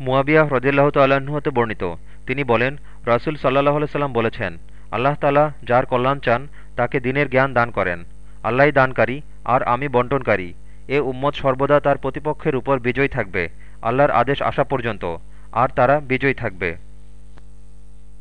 মুয়াবিয়া হ্রদিল্লাহ তাল্লাহ্ন হতে বর্ণিত। তিনি বলেন, রাসুল সাল্লাহ সাল্লাম বলেছেন, আল্লাহ তালা যার কল্যাণ চান, তাকে দিনের জ্ঞান দান করেন। আল্লাহ দানকারী, আর আমি বন্টনকারী। এ উম্মত সর্বদা তার প্রতিপক্ষের উপর বিজয়ী থাকবে, আল্লাহর আদেশ আসা পর্যন্ত, আর তারা বিজয়ী থাকবে।